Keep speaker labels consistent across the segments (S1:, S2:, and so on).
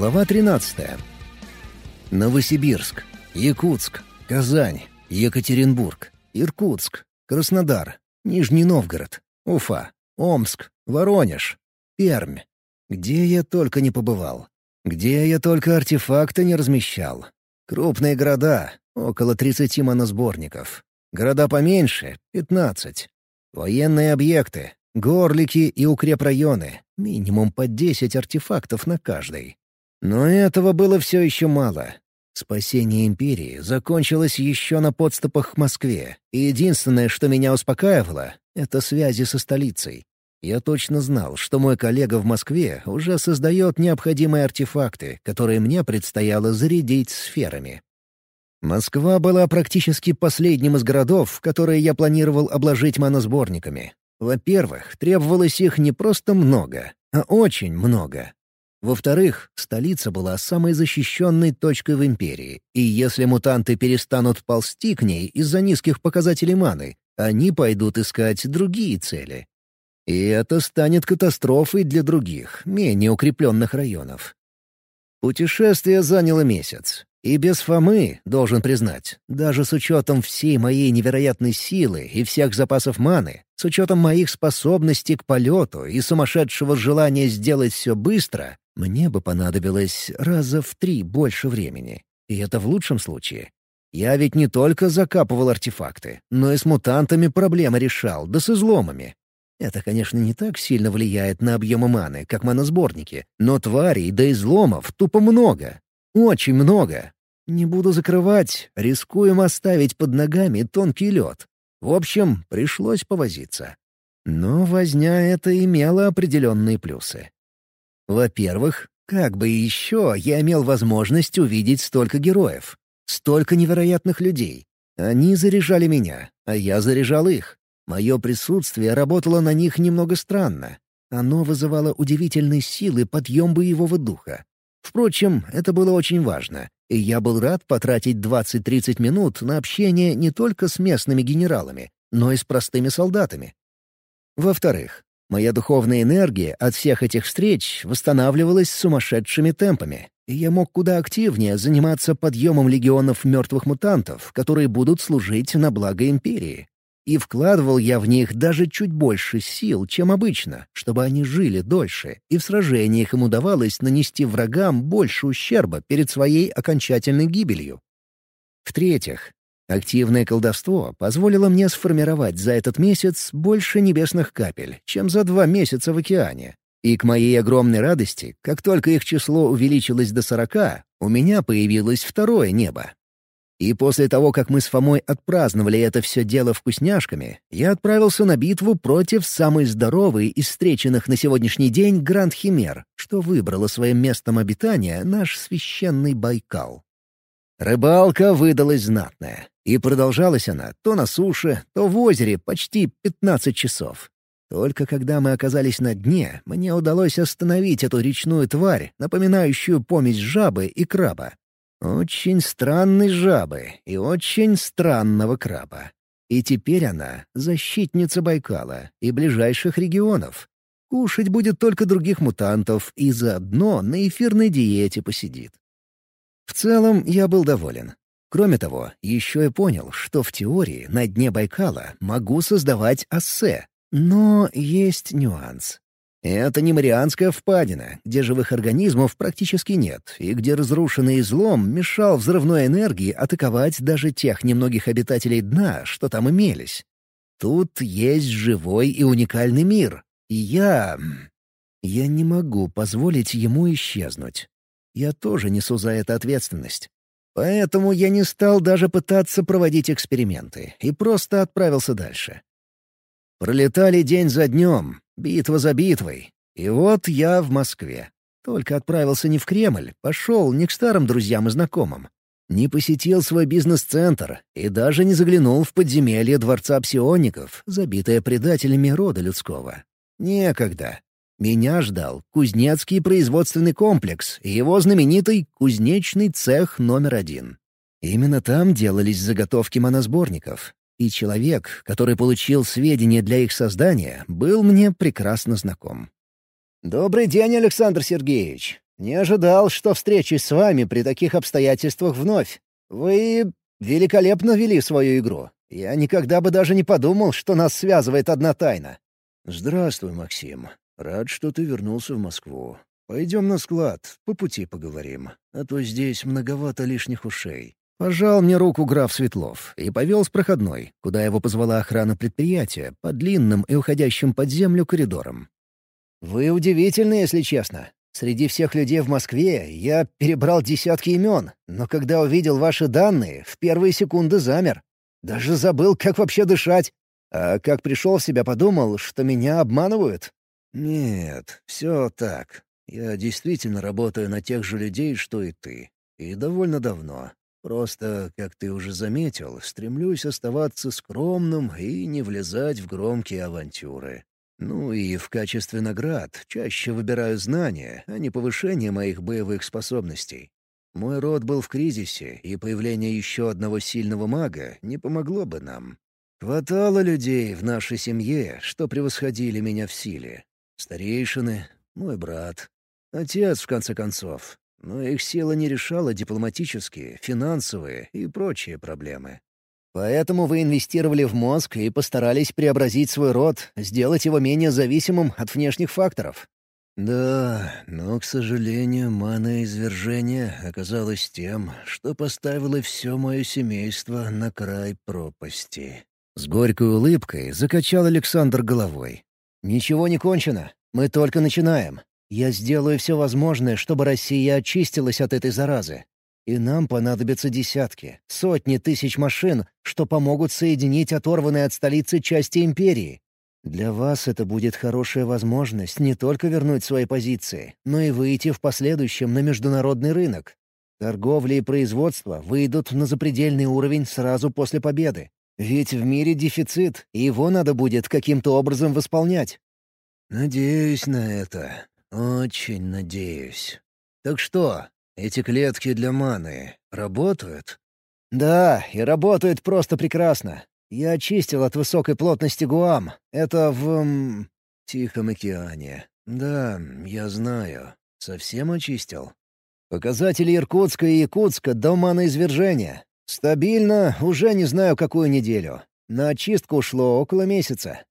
S1: Глава 13. Новосибирск, Якутск, Казань, Екатеринбург, Иркутск, Краснодар, Нижний Новгород, Уфа, Омск, Воронеж, Пермь. Где я только не побывал. Где я только артефакты не размещал. Крупные города — около 30 моносборников. Города поменьше — 15. Военные объекты, горлики и укрепрайоны — минимум по 10 артефактов на каждый. Но этого было все еще мало. Спасение Империи закончилось еще на подступах к Москве, и единственное, что меня успокаивало — это связи со столицей. Я точно знал, что мой коллега в Москве уже создает необходимые артефакты, которые мне предстояло зарядить сферами. Москва была практически последним из городов, которые я планировал обложить моносборниками. Во-первых, требовалось их не просто много, а очень много. Во-вторых, столица была самой защищенной точкой в Империи, и если мутанты перестанут ползти к ней из-за низких показателей маны, они пойдут искать другие цели. И это станет катастрофой для других, менее укрепленных районов. Путешествие заняло месяц. И без Фомы, должен признать, даже с учетом всей моей невероятной силы и всех запасов маны, с учетом моих способностей к полету и сумасшедшего желания сделать все быстро, мне бы понадобилось раза в три больше времени. И это в лучшем случае. Я ведь не только закапывал артефакты, но и с мутантами проблемы решал, да с изломами. Это, конечно, не так сильно влияет на объемы маны, как моносборники, но тварей да изломов тупо много. Очень много. Не буду закрывать, рискуем оставить под ногами тонкий лед. В общем, пришлось повозиться. Но возня эта имела определенные плюсы. Во-первых, как бы еще я имел возможность увидеть столько героев, столько невероятных людей. Они заряжали меня, а я заряжал их. Мое присутствие работало на них немного странно. Оно вызывало удивительные силы подъем боевого духа. Впрочем, это было очень важно, и я был рад потратить 20-30 минут на общение не только с местными генералами, но и с простыми солдатами. Во-вторых, Моя духовная энергия от всех этих встреч восстанавливалась сумасшедшими темпами, и я мог куда активнее заниматься подъемом легионов мертвых мутантов, которые будут служить на благо Империи. И вкладывал я в них даже чуть больше сил, чем обычно, чтобы они жили дольше, и в сражениях им удавалось нанести врагам больше ущерба перед своей окончательной гибелью. В-третьих, Активное колдовство позволило мне сформировать за этот месяц больше небесных капель, чем за два месяца в океане. И к моей огромной радости, как только их число увеличилось до сорока, у меня появилось второе небо. И после того, как мы с Фомой отпраздновали это все дело вкусняшками, я отправился на битву против самой здоровой из встреченных на сегодняшний день Гранд Химер, что выбрала своим местом обитания наш священный Байкал. Рыбалка выдалась знатная. И продолжалась она то на суше, то в озере почти 15 часов. Только когда мы оказались на дне, мне удалось остановить эту речную тварь, напоминающую помесь жабы и краба. Очень странной жабы и очень странного краба. И теперь она — защитница Байкала и ближайших регионов. Кушать будет только других мутантов и заодно на эфирной диете посидит. В целом, я был доволен. Кроме того, еще и понял, что в теории на дне Байкала могу создавать ассе. Но есть нюанс. Это не Марианская впадина, где живых организмов практически нет, и где разрушенный излом мешал взрывной энергии атаковать даже тех немногих обитателей дна, что там имелись. Тут есть живой и уникальный мир, и я... Я не могу позволить ему исчезнуть. Я тоже несу за это ответственность. Поэтому я не стал даже пытаться проводить эксперименты и просто отправился дальше. Пролетали день за днем, битва за битвой. И вот я в Москве. Только отправился не в Кремль, пошел не к старым друзьям и знакомым. Не посетил свой бизнес-центр и даже не заглянул в подземелье Дворца Псиоников, забитое предателями рода людского. Некогда. Меня ждал Кузнецкий производственный комплекс и его знаменитый кузнечный цех номер один. Именно там делались заготовки моносборников, и человек, который получил сведения для их создания, был мне прекрасно знаком. «Добрый день, Александр Сергеевич. Не ожидал, что встречусь с вами при таких обстоятельствах вновь. Вы великолепно вели свою игру. Я никогда бы даже не подумал, что нас связывает одна тайна».
S2: «Здравствуй, Максим. Рад, что ты вернулся в Москву. Пойдем на склад, по пути поговорим, а то здесь многовато лишних ушей».
S1: Пожал мне руку граф Светлов и повел с проходной, куда его позвала охрана предприятия, по длинным и уходящим под землю коридорам. «Вы удивительны, если честно. Среди всех людей в Москве я перебрал десятки имен, но когда увидел ваши данные, в первые секунды замер. Даже забыл, как вообще дышать. А как пришел в себя, подумал, что меня обманывают.
S2: «Нет, все так. Я действительно работаю на тех же людей, что и ты. И довольно давно. Просто, как ты уже заметил, стремлюсь оставаться скромным и не влезать в громкие авантюры. Ну и в качестве наград чаще выбираю знания, а не повышение моих боевых способностей. Мой род был в кризисе, и появление еще одного сильного мага не помогло бы нам. Хватало людей в нашей семье, что превосходили меня в силе. Старейшины, мой брат, отец, в конце концов, но их сила не решала дипломатические, финансовые и прочие проблемы.
S1: Поэтому вы инвестировали в мозг и постарались преобразить свой род, сделать его менее зависимым от внешних факторов.
S2: Да, но, к сожалению, мана извержения оказалась тем, что поставило все мое семейство на край пропасти.
S1: С горькой улыбкой закачал Александр головой. «Ничего не кончено. Мы только начинаем. Я сделаю все возможное, чтобы Россия очистилась от этой заразы. И нам понадобятся десятки, сотни тысяч машин, что помогут соединить оторванные от столицы части империи. Для вас это будет хорошая возможность не только вернуть свои позиции, но и выйти в последующем на международный рынок. Торговля и производство выйдут на запредельный уровень сразу после победы. Ведь в мире дефицит, и его надо будет каким-то образом восполнять.
S2: «Надеюсь на это», «Очень надеюсь. Так что, эти клетки для маны работают?»
S1: «Да, и работают просто прекрасно. Я очистил от высокой плотности Гуам. Это в... М...
S2: Тихом океане. Да, я знаю. Совсем очистил?»
S1: «Показатели Иркутска и Якутска до маноизвержения. Стабильно, уже не знаю какую неделю. На очистку ушло около месяца».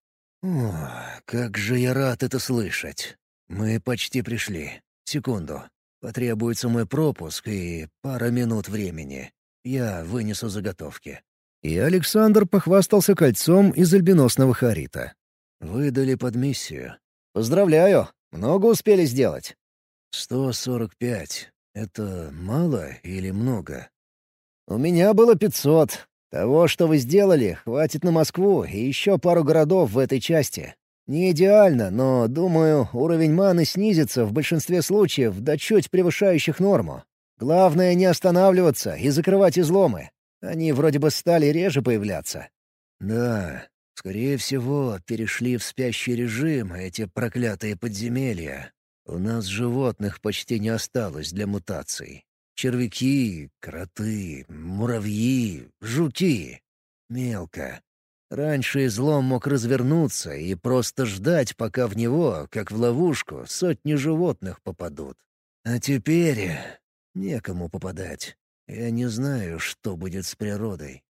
S2: «О, как же я рад это слышать. «Мы почти пришли. Секунду. Потребуется мой пропуск и пара минут времени. Я вынесу заготовки».
S1: И Александр похвастался кольцом из альбиносного харита.
S2: «Выдали под миссию».
S1: «Поздравляю! Много успели сделать?»
S2: «Сто сорок пять. Это мало или много?»
S1: «У меня было пятьсот. Того, что вы сделали, хватит на Москву и еще пару городов в этой части. Не идеально, но, думаю, уровень маны снизится в большинстве случаев до чуть превышающих норму. Главное не останавливаться и закрывать изломы. Они вроде бы стали реже появляться.
S2: Да, скорее всего, перешли в спящий режим эти проклятые подземелья. У нас животных почти не осталось для мутаций. Червяки, кроты, муравьи, жуки. Мелко. Раньше излом мог развернуться и просто ждать, пока в него, как в ловушку, сотни животных попадут. А теперь некому попадать. Я не знаю, что будет с природой.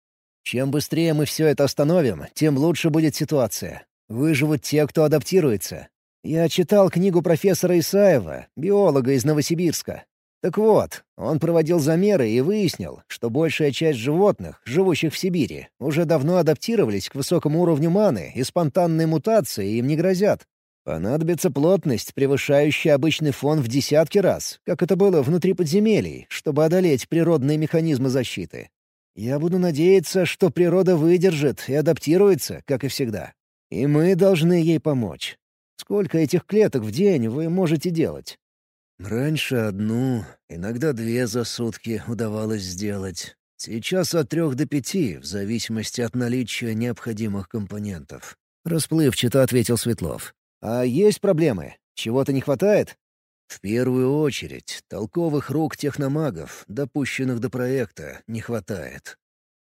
S1: Чем быстрее мы все это остановим, тем лучше будет ситуация. Выживут те, кто адаптируется. Я читал книгу профессора Исаева, биолога из Новосибирска. Так вот, он проводил замеры и выяснил, что большая часть животных, живущих в Сибири, уже давно адаптировались к высокому уровню маны, и спонтанные мутации им не грозят. Понадобится плотность, превышающая обычный фон в десятки раз, как это было внутри подземелий, чтобы одолеть природные механизмы защиты. Я буду надеяться, что природа выдержит и адаптируется, как и всегда. И мы должны ей помочь. Сколько этих клеток в день вы можете делать?
S2: Раньше одну, иногда две за сутки удавалось сделать. Сейчас от трех до пяти, в зависимости от наличия необходимых компонентов.
S1: Расплывчато ответил Светлов. «А есть проблемы? Чего-то не хватает?»
S2: «В первую очередь, толковых рук техномагов, допущенных до проекта, не хватает.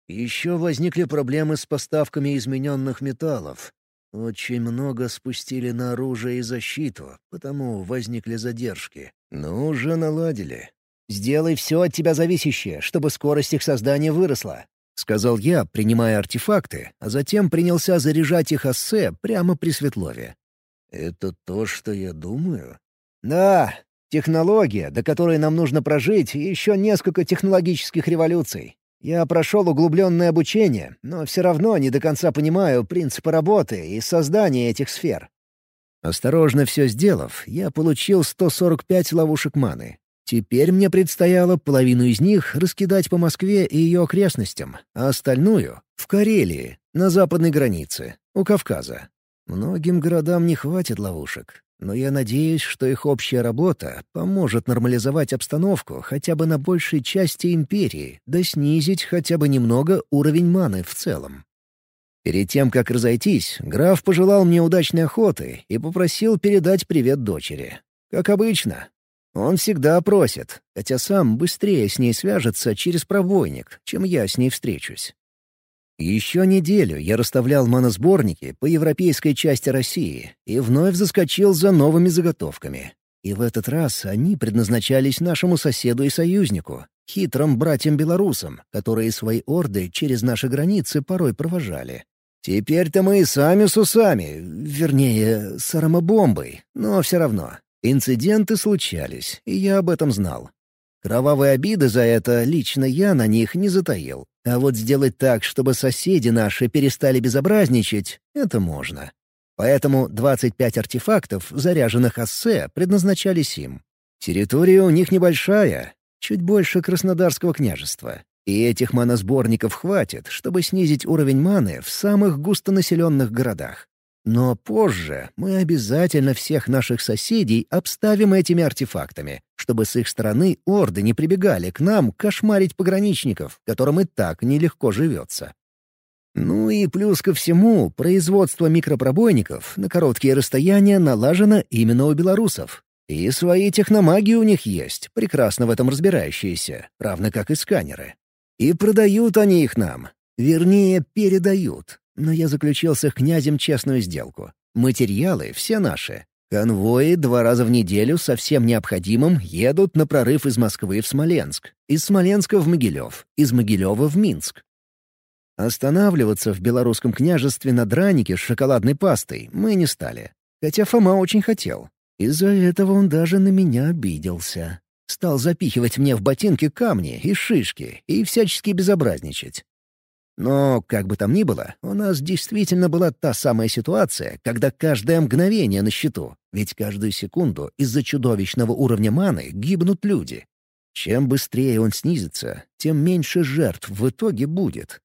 S2: Еще возникли проблемы с поставками измененных металлов. Очень много спустили на оружие и защиту, потому возникли задержки. Но уже наладили.
S1: «Сделай все от тебя зависящее, чтобы скорость их создания выросла», — сказал я, принимая артефакты, а затем принялся заряжать их ассе прямо при Светлове.
S2: «Это то, что я думаю?»
S1: «Да, технология, до которой нам нужно прожить еще несколько технологических революций. Я прошел углубленное обучение, но все равно не до конца понимаю принципы работы и создания этих сфер». Осторожно все сделав, я получил 145 ловушек маны. Теперь мне предстояло половину из них раскидать по Москве и ее окрестностям, а остальную — в Карелии, на западной границе, у Кавказа. Многим городам не хватит ловушек, но я надеюсь, что их общая работа поможет нормализовать обстановку хотя бы на большей части империи, да снизить хотя бы немного уровень маны в целом. Перед тем, как разойтись, граф пожелал мне удачной охоты и попросил передать привет дочери. Как обычно. Он всегда просит, хотя сам быстрее с ней свяжется через пробойник, чем я с ней встречусь. Еще неделю я расставлял моносборники по европейской части России и вновь заскочил за новыми заготовками. И в этот раз они предназначались нашему соседу и союзнику, хитрым братьям-белорусам, которые свои орды через наши границы порой провожали. Теперь-то мы и сами с усами, вернее, с аромабомбой, но все равно. Инциденты случались, и я об этом знал. Кровавые обиды за это лично я на них не затаил. А вот сделать так, чтобы соседи наши перестали безобразничать, это можно. Поэтому 25 артефактов, заряженных ассе, предназначались им. Территория у них небольшая, чуть больше Краснодарского княжества. И этих маносборников хватит, чтобы снизить уровень маны в самых густонаселенных городах. Но позже мы обязательно всех наших соседей обставим этими артефактами, чтобы с их стороны орды не прибегали к нам кошмарить пограничников, которым и так нелегко живется. Ну и плюс ко всему, производство микропробойников на короткие расстояния налажено именно у белорусов. И свои техномаги у них есть, прекрасно в этом разбирающиеся, равно как и сканеры. И продают они их нам. Вернее, передают. Но я заключил с их князем честную сделку. Материалы все наши. Конвои два раза в неделю со всем необходимым едут на прорыв из Москвы в Смоленск, из Смоленска в Могилев, из Могилева в Минск. Останавливаться в белорусском княжестве на дранике с шоколадной пастой мы не стали. Хотя Фома очень хотел. Из-за этого он даже на меня обиделся. Стал запихивать мне в ботинки камни и шишки и всячески безобразничать. Но, как бы там ни было, у нас действительно была та самая ситуация, когда каждое мгновение на счету, ведь каждую секунду из-за чудовищного уровня маны гибнут люди. Чем быстрее он снизится, тем меньше жертв в итоге будет.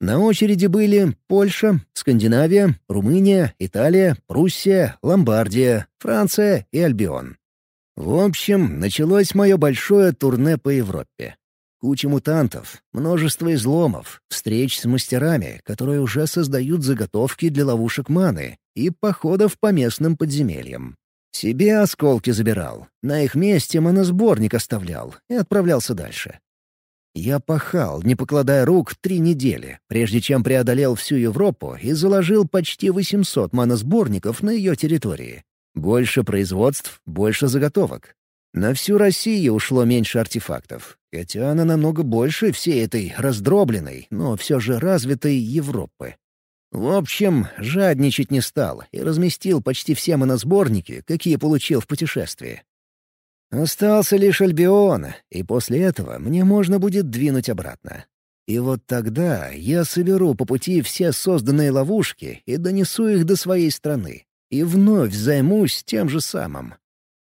S1: На очереди были Польша, Скандинавия, Румыния, Италия, Пруссия, Ломбардия, Франция и Альбион. В общем, началось мое большое турне по Европе. Куча мутантов, множество изломов, встреч с мастерами, которые уже создают заготовки для ловушек маны, и походов по местным подземельям. Себе осколки забирал, на их месте моносборник оставлял и отправлялся дальше. Я пахал, не покладая рук, три недели, прежде чем преодолел всю Европу и заложил почти 800 моносборников на ее территории. Больше производств, больше заготовок. На всю Россию ушло меньше артефактов, хотя она намного больше всей этой раздробленной, но все же развитой Европы. В общем, жадничать не стал и разместил почти все моносборники, какие получил в путешествии. Остался лишь Альбион, и после этого мне можно будет двинуть обратно. И вот тогда я соберу по пути все созданные ловушки и донесу их до своей страны, и вновь займусь тем же самым.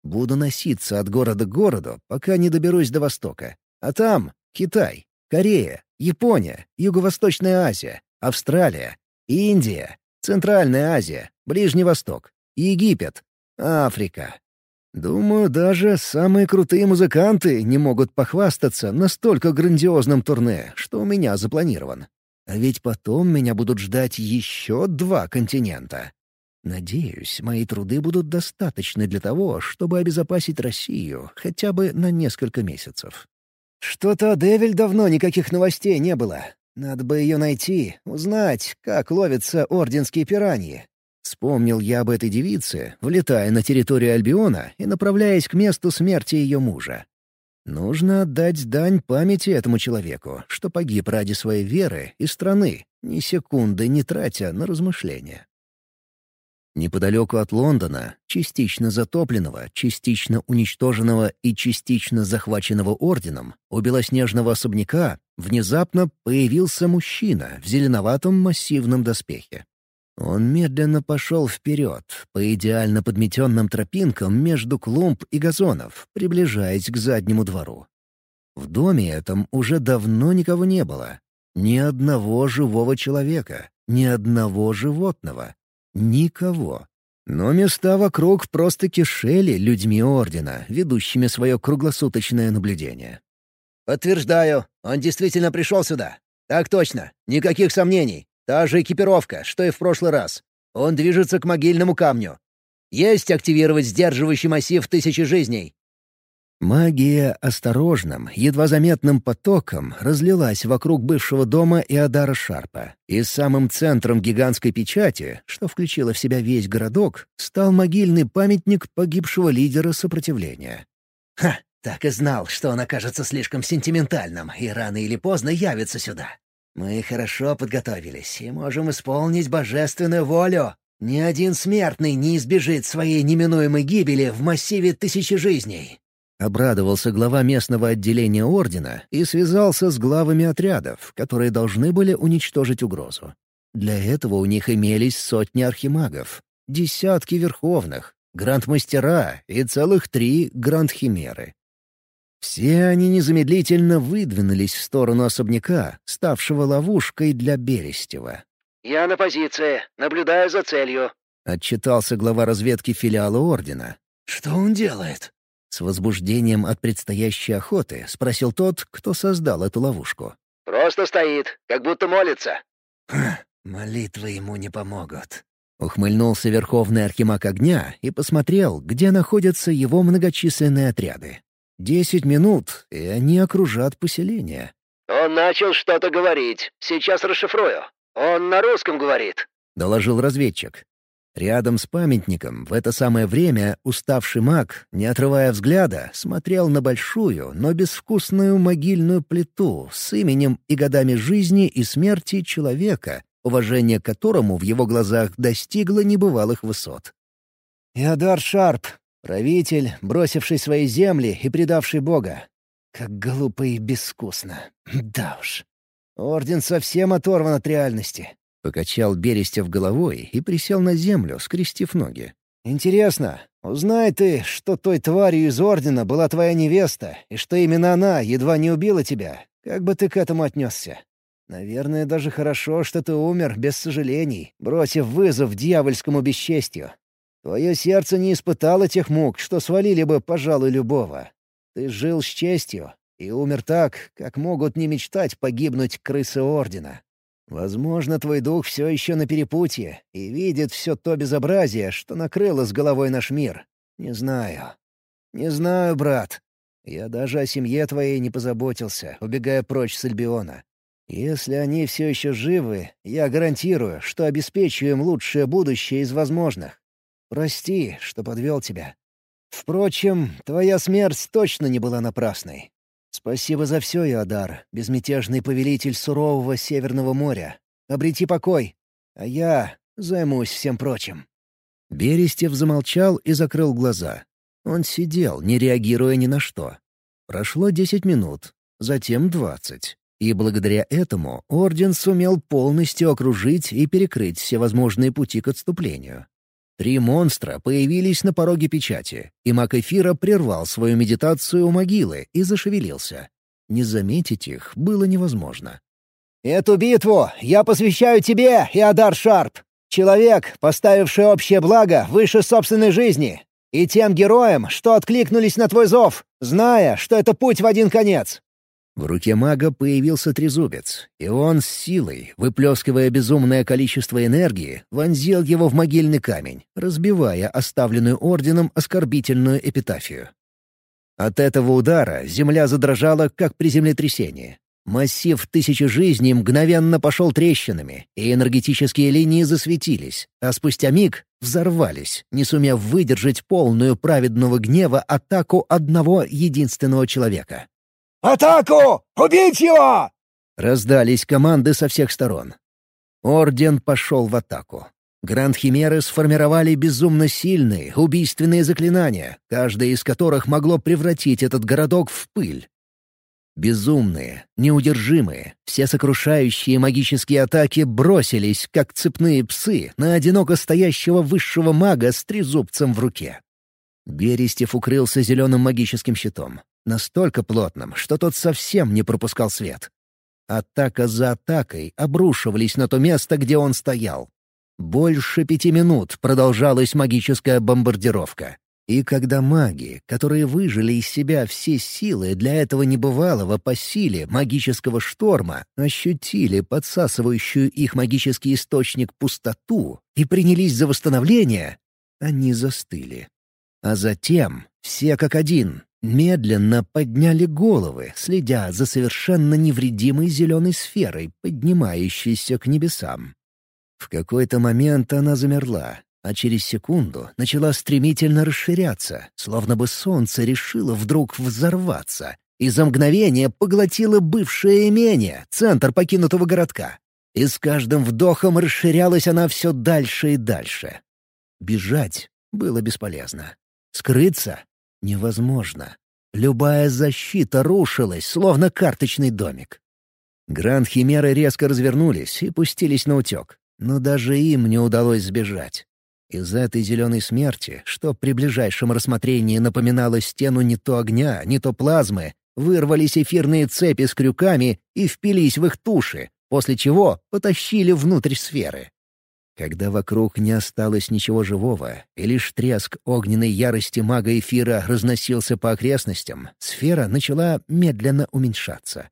S1: Буду носиться от города к городу, пока не доберусь до Востока. А там — Китай, Корея, Япония, Юго-Восточная Азия, Австралия, Индия, Центральная Азия, Ближний Восток, Египет, Африка. Думаю, даже самые крутые музыканты не могут похвастаться настолько грандиозным турне, что у меня запланирован. А ведь потом меня будут ждать еще два континента. Надеюсь, мои труды будут достаточны для того, чтобы обезопасить Россию хотя бы на несколько месяцев. Что-то Девиль давно никаких новостей не было. Надо бы ее найти, узнать, как ловятся орденские пираньи. Вспомнил я об этой девице, влетая на территорию Альбиона и направляясь к месту смерти ее мужа. Нужно отдать дань памяти этому человеку, что погиб ради своей веры и страны, ни секунды не тратя на размышления. Неподалеку от Лондона, частично затопленного, частично уничтоженного и частично захваченного орденом, у белоснежного особняка внезапно появился мужчина в зеленоватом массивном доспехе. Он медленно пошел вперед, по идеально подметенным тропинкам между клумб и газонов, приближаясь к заднему двору. В доме этом уже давно никого не было. Ни одного живого человека, ни одного животного. Никого. Но места вокруг просто кишели людьми Ордена, ведущими свое круглосуточное наблюдение.
S2: «Подтверждаю, он действительно пришел сюда. Так точно, никаких сомнений. Та же экипировка, что и в прошлый раз. Он движется к могильному камню. Есть активировать сдерживающий массив тысячи жизней.
S1: Магия осторожным, едва заметным потоком разлилась вокруг бывшего дома Иодара Шарпа. И самым центром гигантской печати, что включило в себя весь городок, стал могильный памятник погибшего лидера сопротивления.
S2: «Ха! Так и знал, что он окажется слишком сентиментальным и рано или поздно явится сюда. Мы хорошо подготовились и можем исполнить божественную волю. Ни один смертный не избежит своей неминуемой гибели в массиве тысячи жизней».
S1: Обрадовался глава местного отделения Ордена и связался с главами отрядов, которые должны были уничтожить угрозу. Для этого у них имелись сотни архимагов, десятки верховных, грандмастера и целых три грандхимеры. Все они незамедлительно выдвинулись в сторону особняка, ставшего ловушкой для Берестева.
S2: «Я на позиции, наблюдаю за целью», —
S1: отчитался глава разведки филиала Ордена.
S2: «Что он делает?»
S1: С возбуждением от предстоящей охоты спросил тот, кто создал эту ловушку.
S2: «Просто стоит, как будто молится». Ха, «Молитвы ему не помогут».
S1: Ухмыльнулся Верховный Архимаг Огня и посмотрел, где находятся его многочисленные отряды. Десять минут, и они окружат поселение.
S2: «Он начал что-то говорить. Сейчас расшифрую. Он на русском говорит», —
S1: доложил разведчик. Рядом с памятником в это самое время уставший маг, не отрывая взгляда, смотрел на большую, но безвкусную могильную плиту с именем и годами жизни и смерти человека, уважение которому в его глазах достигло небывалых высот. «Иодар Шарп, правитель, бросивший свои земли и предавший Бога. Как глупо и безвкусно. Да уж. Орден совсем оторван от реальности. Покачал Берестев головой и присел на землю, скрестив ноги. «Интересно, узнай ты, что той тварью из Ордена была твоя невеста, и что именно она едва не убила тебя. Как бы ты к этому отнесся? Наверное, даже хорошо, что ты умер без сожалений, бросив вызов дьявольскому бесчестью. Твое сердце не испытало тех мук, что свалили бы, пожалуй, любого. Ты жил с честью и умер так, как могут не мечтать погибнуть крысы Ордена. Возможно, твой дух все еще на перепутье и видит все то безобразие, что накрыло с головой наш мир. Не знаю. Не знаю, брат. Я даже о семье твоей не позаботился, убегая прочь с Альбиона. Если они все еще живы, я гарантирую, что обеспечу им лучшее будущее из возможных. Прости, что подвел тебя. Впрочем, твоя смерть точно не была напрасной. Спасибо за все, Иодар, безмятежный повелитель сурового Северного моря. Обрети покой, а я займусь всем прочим». Берестев замолчал и закрыл глаза. Он сидел, не реагируя ни на что. Прошло десять минут, затем двадцать. И благодаря этому Орден сумел полностью окружить и перекрыть все возможные пути к отступлению. Три монстра появились на пороге печати, и маг эфира прервал свою медитацию у могилы и зашевелился. Не заметить их было невозможно. «Эту битву я посвящаю тебе, Иодар Шарп, человек, поставивший общее благо выше собственной жизни, и тем героям, что откликнулись на твой зов, зная, что это путь в один конец. В руке мага появился трезубец, и он с силой, выплескивая безумное количество энергии, вонзил его в могильный камень, разбивая оставленную орденом оскорбительную эпитафию. От этого удара земля задрожала, как при землетрясении. Массив тысячи жизней мгновенно пошел трещинами, и энергетические линии засветились, а спустя миг взорвались, не сумев выдержать полную праведного гнева атаку одного единственного человека.
S3: «Атаку! Убить его!»
S1: Раздались команды со всех сторон. Орден пошел в атаку. Гранд-химеры сформировали безумно сильные, убийственные заклинания, каждое из которых могло превратить этот городок в пыль. Безумные, неудержимые, все сокрушающие магические атаки бросились, как цепные псы, на одиноко стоящего высшего мага с трезубцем в руке. Берестев укрылся зеленым магическим щитом, настолько плотным, что тот совсем не пропускал свет. Атака за атакой обрушивались на то место, где он стоял. Больше пяти минут продолжалась магическая бомбардировка. И когда маги, которые выжили из себя все силы для этого небывалого по силе магического шторма, ощутили подсасывающую их магический источник пустоту и принялись за восстановление, они застыли. А затем, все как один, медленно подняли головы, следя за совершенно невредимой зеленой сферой, поднимающейся к небесам. В какой-то момент она замерла, а через секунду начала стремительно расширяться, словно бы солнце решило вдруг взорваться, и за мгновение поглотило бывшее имение, центр покинутого городка. И с каждым вдохом расширялась она все дальше и дальше. Бежать было бесполезно. Скрыться Невозможно. Любая защита рушилась, словно карточный домик. Гранд-химеры резко развернулись и пустились на утек. Но даже им не удалось сбежать. Из этой зеленой смерти, что при ближайшем рассмотрении напоминало стену не то огня, не то плазмы, вырвались эфирные цепи с крюками и впились в их туши, после чего потащили внутрь сферы. Когда вокруг не осталось ничего живого, и лишь треск огненной ярости мага эфира разносился по окрестностям, сфера начала медленно уменьшаться.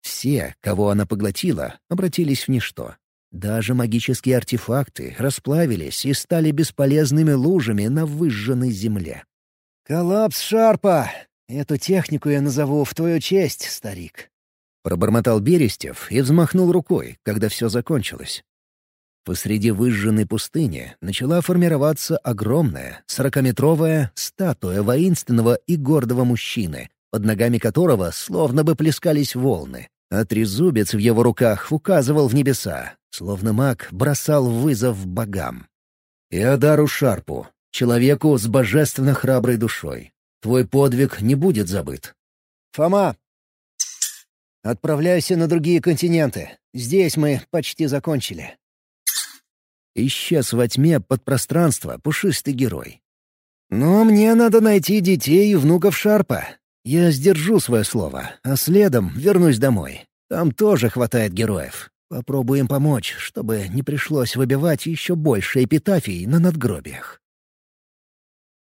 S1: Все, кого она поглотила, обратились в ничто. Даже магические артефакты расплавились и стали бесполезными лужами на выжженной земле.
S3: «Коллапс Шарпа! Эту технику я назову в твою честь, старик!»
S1: Пробормотал Берестев и взмахнул рукой, когда все закончилось. Посреди выжженной пустыни начала формироваться огромная, сорокаметровая статуя воинственного и гордого мужчины, под ногами которого словно бы плескались волны. А трезубец в его руках указывал в небеса, словно маг бросал вызов богам. «Иодару Шарпу, человеку с божественно храброй душой, твой подвиг не будет забыт».
S3: «Фома, отправляйся на другие континенты. Здесь мы почти закончили.
S1: Исчез во тьме подпространства пушистый герой.
S3: «Но мне надо найти детей и внуков Шарпа. Я сдержу свое слово, а следом вернусь домой. Там тоже хватает героев. Попробуем помочь, чтобы не пришлось выбивать еще больше эпитафий на надгробиях».